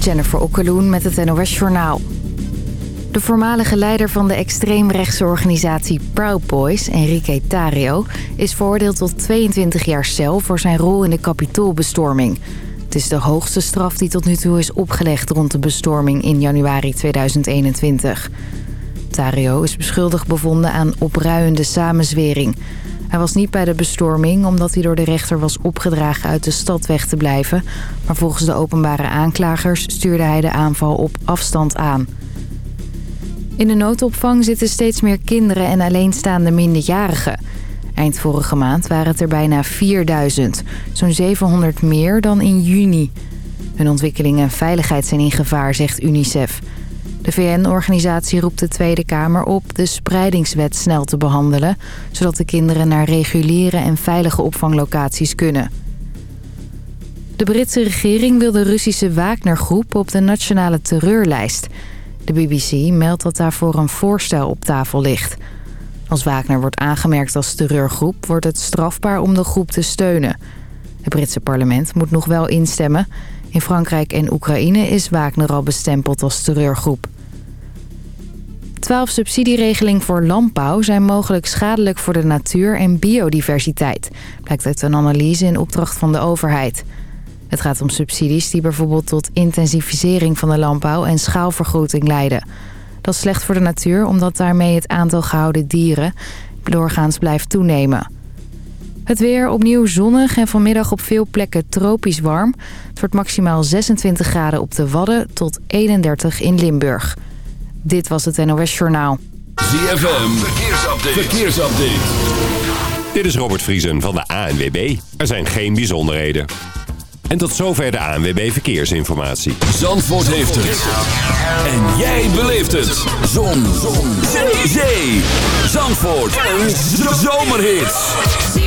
Jennifer Okkeloen met het NOS Journaal. De voormalige leider van de extreemrechtse organisatie Proud Boys, Enrique Tario... is veroordeeld tot 22 jaar cel voor zijn rol in de kapitoolbestorming. Het is de hoogste straf die tot nu toe is opgelegd rond de bestorming in januari 2021. Tario is beschuldigd bevonden aan opruiende samenzwering... Hij was niet bij de bestorming omdat hij door de rechter was opgedragen uit de stad weg te blijven. Maar volgens de openbare aanklagers stuurde hij de aanval op afstand aan. In de noodopvang zitten steeds meer kinderen en alleenstaande minderjarigen. Eind vorige maand waren het er bijna 4000, zo'n 700 meer dan in juni. Hun ontwikkeling en veiligheid zijn in gevaar, zegt UNICEF. De VN-organisatie roept de Tweede Kamer op de spreidingswet snel te behandelen... zodat de kinderen naar reguliere en veilige opvanglocaties kunnen. De Britse regering wil de Russische Wagner-groep op de nationale terreurlijst. De BBC meldt dat daarvoor een voorstel op tafel ligt. Als Wagner wordt aangemerkt als terreurgroep... wordt het strafbaar om de groep te steunen. Het Britse parlement moet nog wel instemmen... In Frankrijk en Oekraïne is Wagner al bestempeld als terreurgroep. Twaalf subsidieregelingen voor landbouw zijn mogelijk schadelijk voor de natuur en biodiversiteit. Blijkt uit een analyse in opdracht van de overheid. Het gaat om subsidies die bijvoorbeeld tot intensificering van de landbouw en schaalvergroting leiden. Dat is slecht voor de natuur omdat daarmee het aantal gehouden dieren doorgaans blijft toenemen. Het weer opnieuw zonnig en vanmiddag op veel plekken tropisch warm. Het wordt maximaal 26 graden op de Wadden tot 31 in Limburg. Dit was het NOS Journaal. ZFM, verkeersupdate. verkeersupdate. Dit is Robert Vriesen van de ANWB. Er zijn geen bijzonderheden. En tot zover de ANWB Verkeersinformatie. Zandvoort heeft het. En jij beleeft het. Zon. Zon. Zee. Zandvoort. Een zomerhit.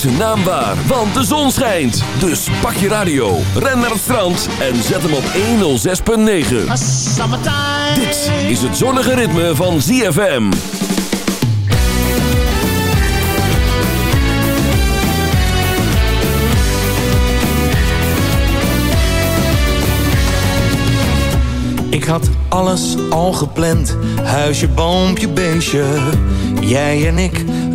zijn naam waar, want de zon schijnt. Dus pak je radio, ren naar het strand en zet hem op 106.9. Dit is het zonnige ritme van ZFM. Ik had alles al gepland, huisje, boompje, beestje, jij en ik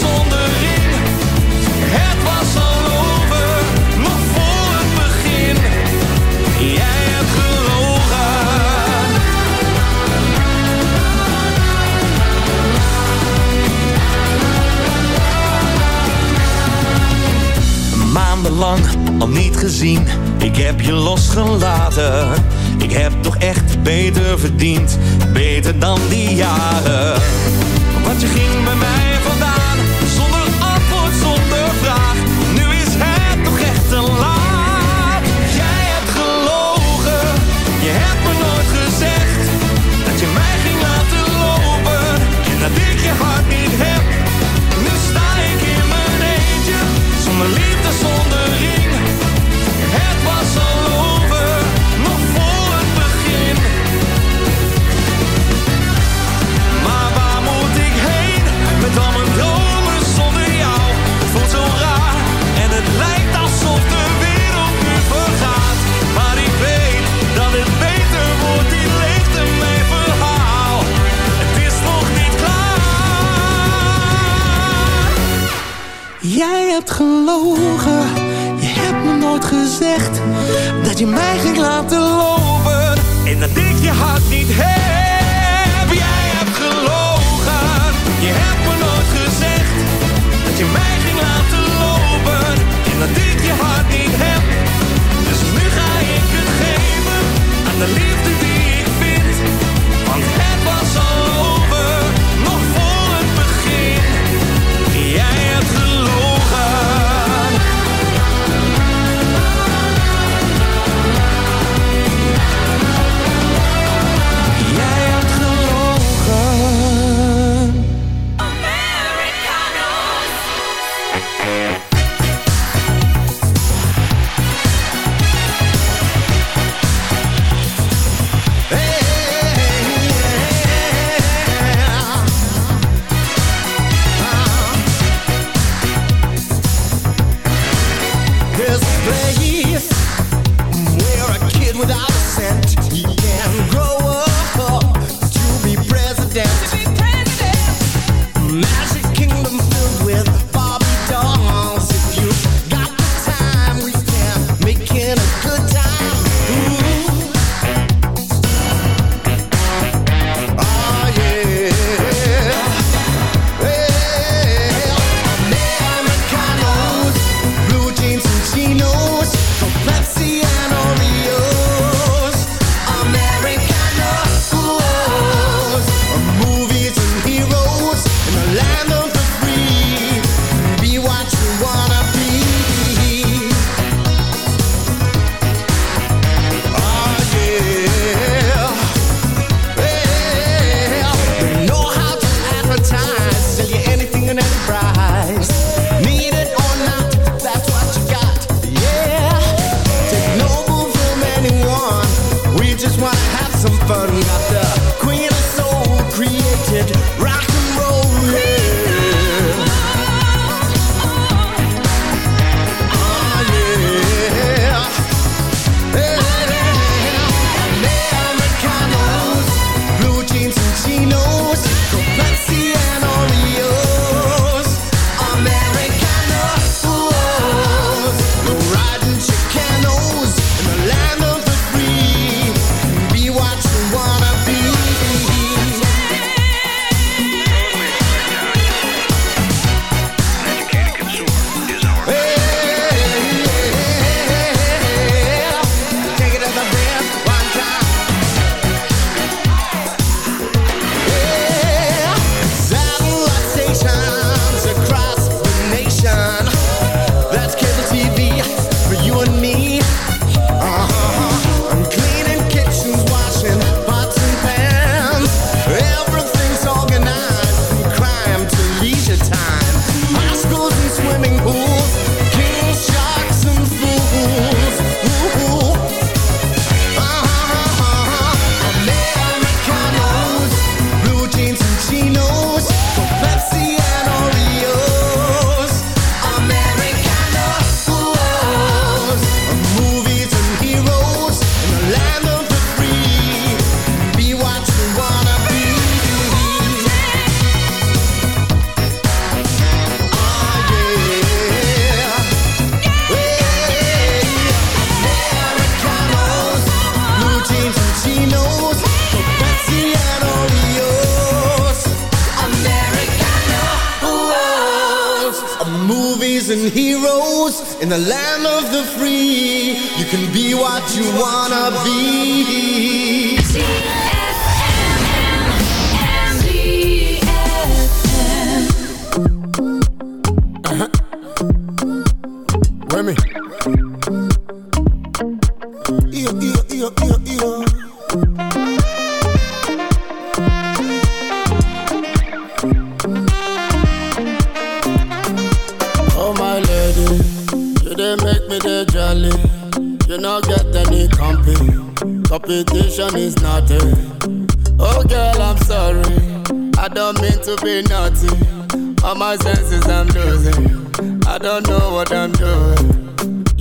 Zonder in, het was al over. Nog voor het begin. Jij hebt gelogen. Maandenlang al niet gezien. Ik heb je losgelaten. Ik heb toch echt beter verdiend. Beter dan die jaren. Want je ging bij mij vandaag. hebt gelogen. Je hebt me nooit gezegd dat je mij ging laten lopen.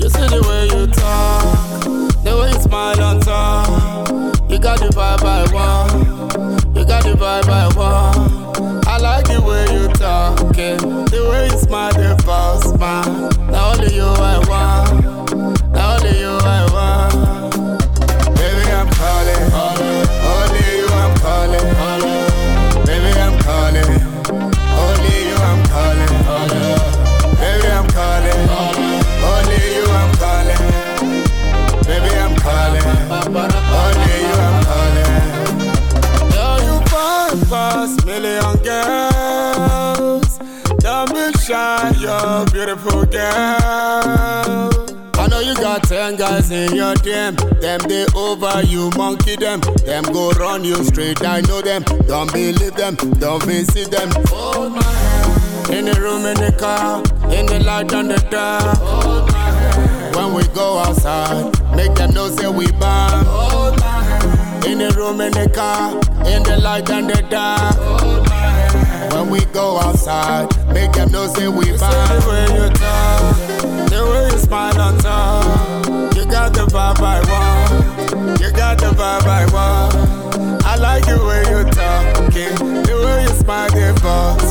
You see the way you talk, the way you smile on top. You got the vibe I want, you got the vibe I want. I like the way you talking, the way you smile, the false smile. Now only you I want, calling, only you I'm calling. Girl, you past million girls. Don't be shy, you're beautiful girl. I know you got ten guys in your team. Them they over you, monkey them. Them go run you straight. I know them. Don't believe them. Don't visit them. Hold my hand. In the room, in the car, in the light and the dark. Hold my hand. When we go outside, make them know say we bomb. My hand. In the room, in the car, in the light and the dark. My hand. When we go outside, make them know say we bomb. The way you talk, the way you smile on top. You got the vibe I want. You got the vibe I want. I like the way you talking, the way you smile, the false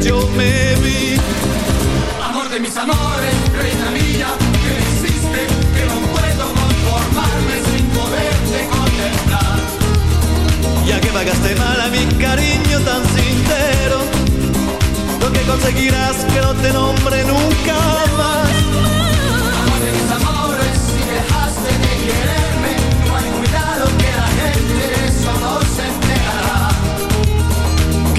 yo me vi. Amor de mis amores, reina mía, que me hiciste, que no puedo conformarme sin poderte contemplar. Ya que pagaste mal a mi cariño tan sincero, lo que conseguirás que no te nombre nunca más. Amor de mis amores, si dejaste de quererme, no hay cuidado que la gente se enterará.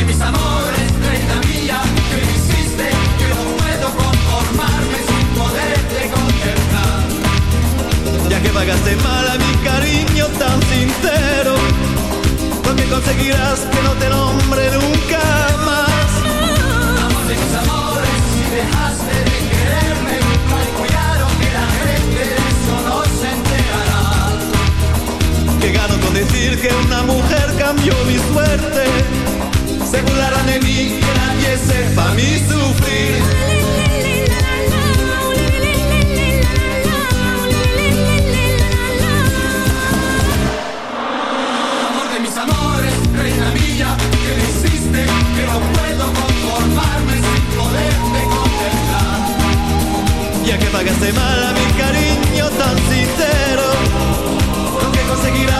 de mis amores, reina mía, que me hiciste que no puedo conformarme sin poderte contemplar. Ya que pagaste mal a mi cariño tan sincero, porque conseguirás que no te nombre nunca más. Amor de mis amores, si dejaste de quererme, calcularon que la gente de eso no se enterará. Que gano con decir que una mujer cambió mi suerte se burlarán de mí, que nadie sepa mi sufrir. Amor de mis amores, reina mía, que me hiciste, que no puedo conformarme sin poderte contemplar. Ya que pagaste mal a mi cariño tan sincero, lo que conseguirás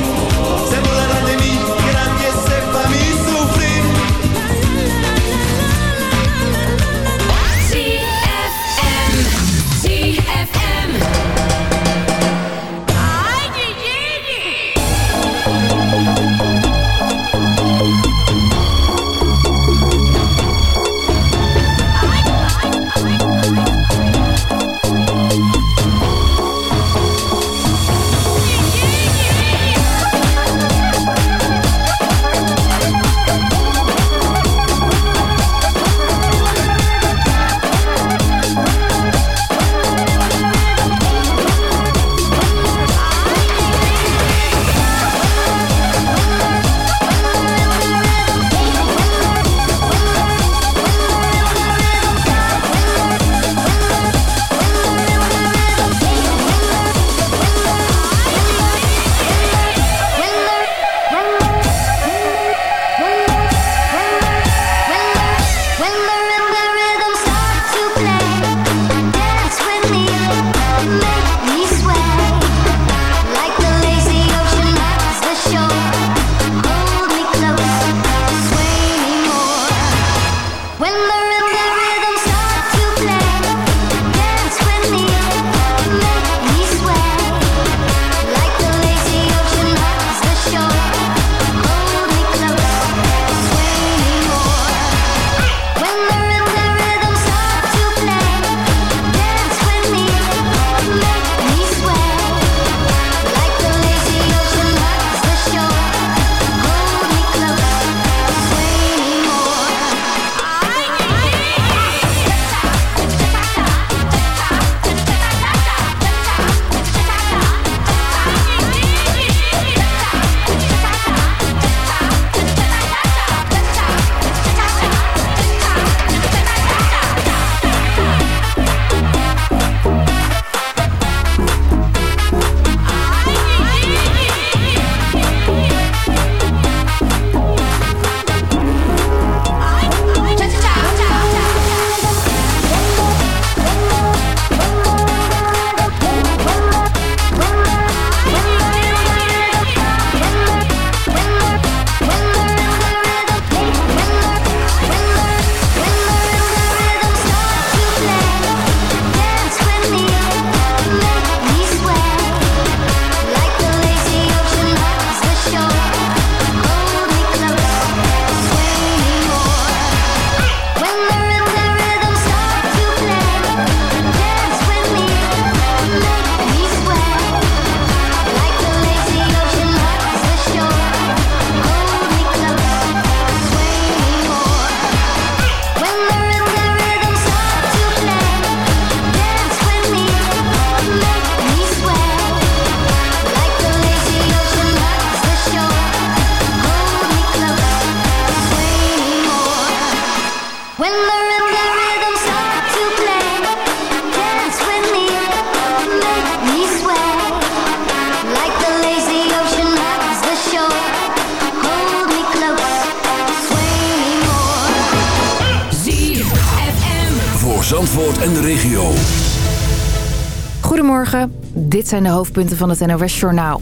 Zijn de hoofdpunten van het NOS-journaal.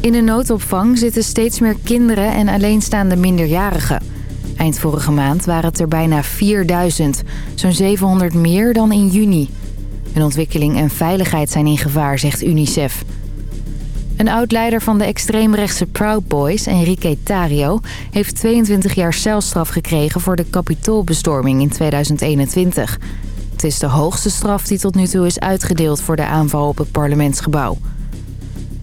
In de noodopvang zitten steeds meer kinderen en alleenstaande minderjarigen. Eind vorige maand waren het er bijna 4000, zo'n 700 meer dan in juni. Hun ontwikkeling en veiligheid zijn in gevaar, zegt UNICEF. Een oud-leider van de extreemrechtse Proud Boys, Enrique Tario... heeft 22 jaar celstraf gekregen voor de kapitoolbestorming in 2021. Het is de hoogste straf die tot nu toe is uitgedeeld voor de aanval op het parlementsgebouw.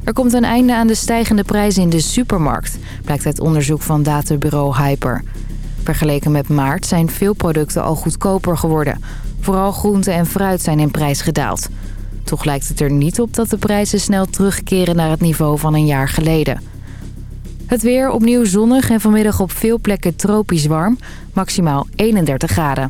Er komt een einde aan de stijgende prijzen in de supermarkt... blijkt uit onderzoek van databureau Hyper. Vergeleken met maart zijn veel producten al goedkoper geworden. Vooral groente en fruit zijn in prijs gedaald. Toch lijkt het er niet op dat de prijzen snel terugkeren naar het niveau van een jaar geleden. Het weer opnieuw zonnig en vanmiddag op veel plekken tropisch warm. Maximaal 31 graden.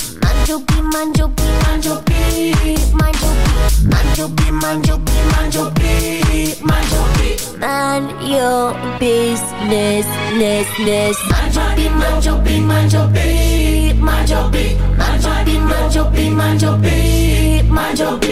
Your beat, mind your beat, mind your beat, your. Business, ness, ness. Your beat, mind your beat, mind your beat, mind your mind your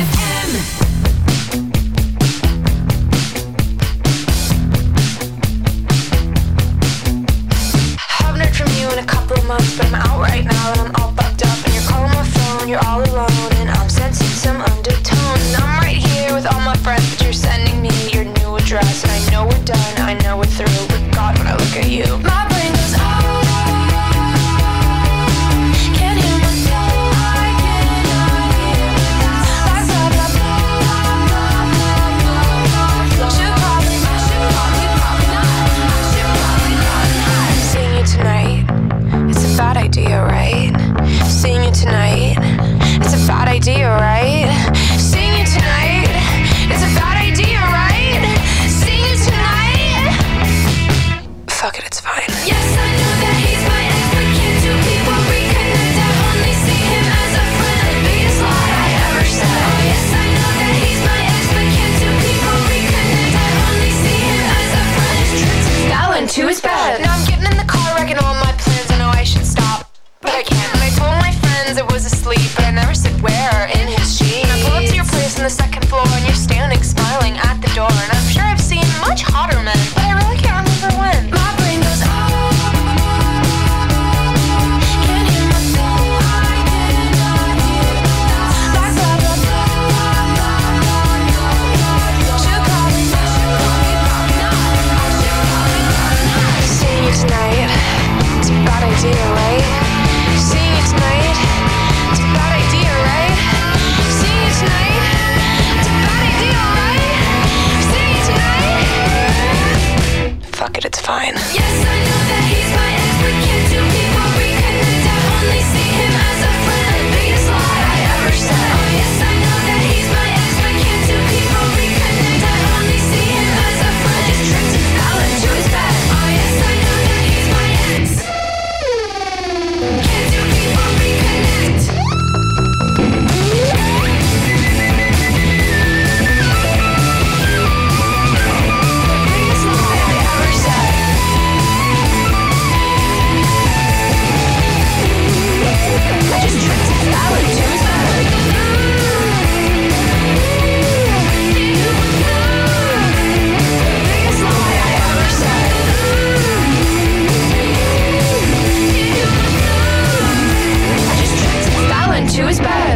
to bad?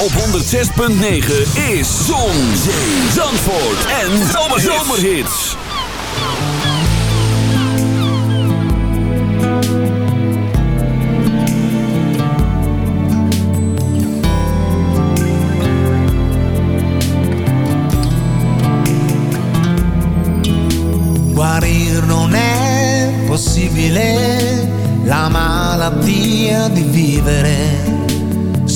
op 106.9 is Zon, Zee, Zandvoort en Zomerhits. Guarir non è possibile la malattia di vivere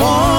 Più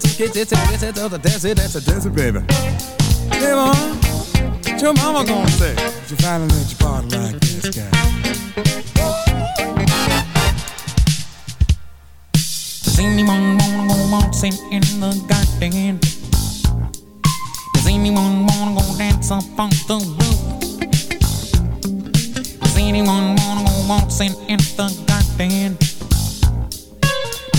She's the two point two kids, it's it's it's that's it, that's it, that's it, baby. Hey, mom, what your mama gonna say? If you finally let your party like this guy. Does anyone wanna go waltzing in the garden? Does anyone wanna go dance up on the roof? Does anyone wanna go waltzing in the garden?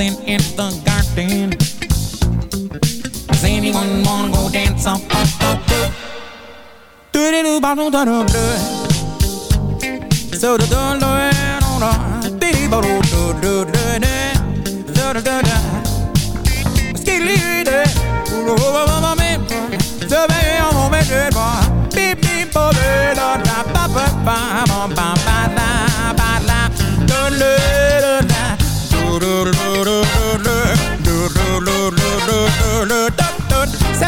waltzing in the garden? Does anyone wanna go dance up? Do do do ba do do do do. So do do do do do. Dee ba do do do do do. Do do do do. Skidly do. Do do ba me. So be on mo me do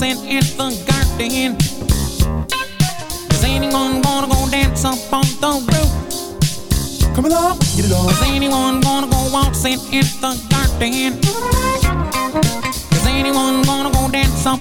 waltzing in the garden? Does anyone wanna go dance up on the roof? Come along, get it on. Does anyone wanna go waltzing in the garden? Does anyone wanna go dance up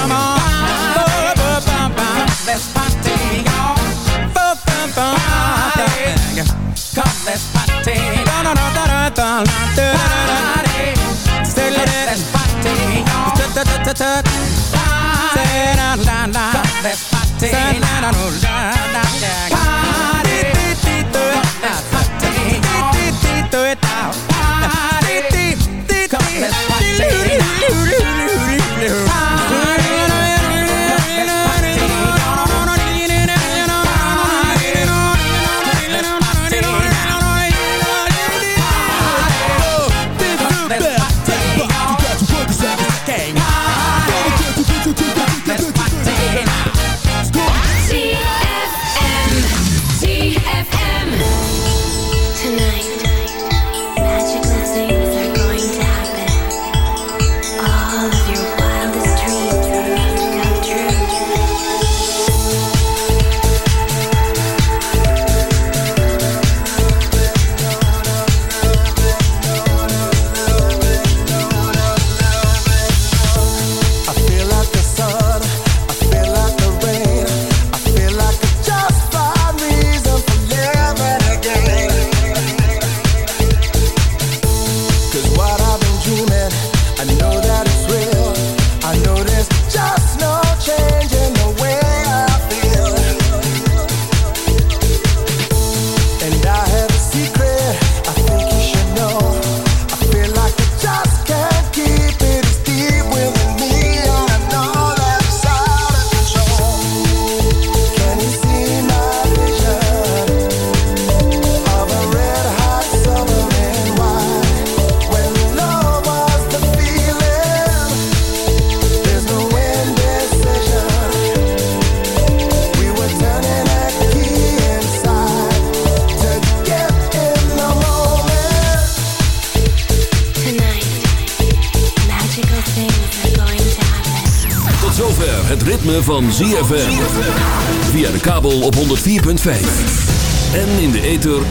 Come on. let's party, y'all. Bum, bum, bum, party. Come, let's party. Da, da, da, da, da, da, da, da, party. Let's party, y'all. Da, da, da, da, da. Party. da party. da da da da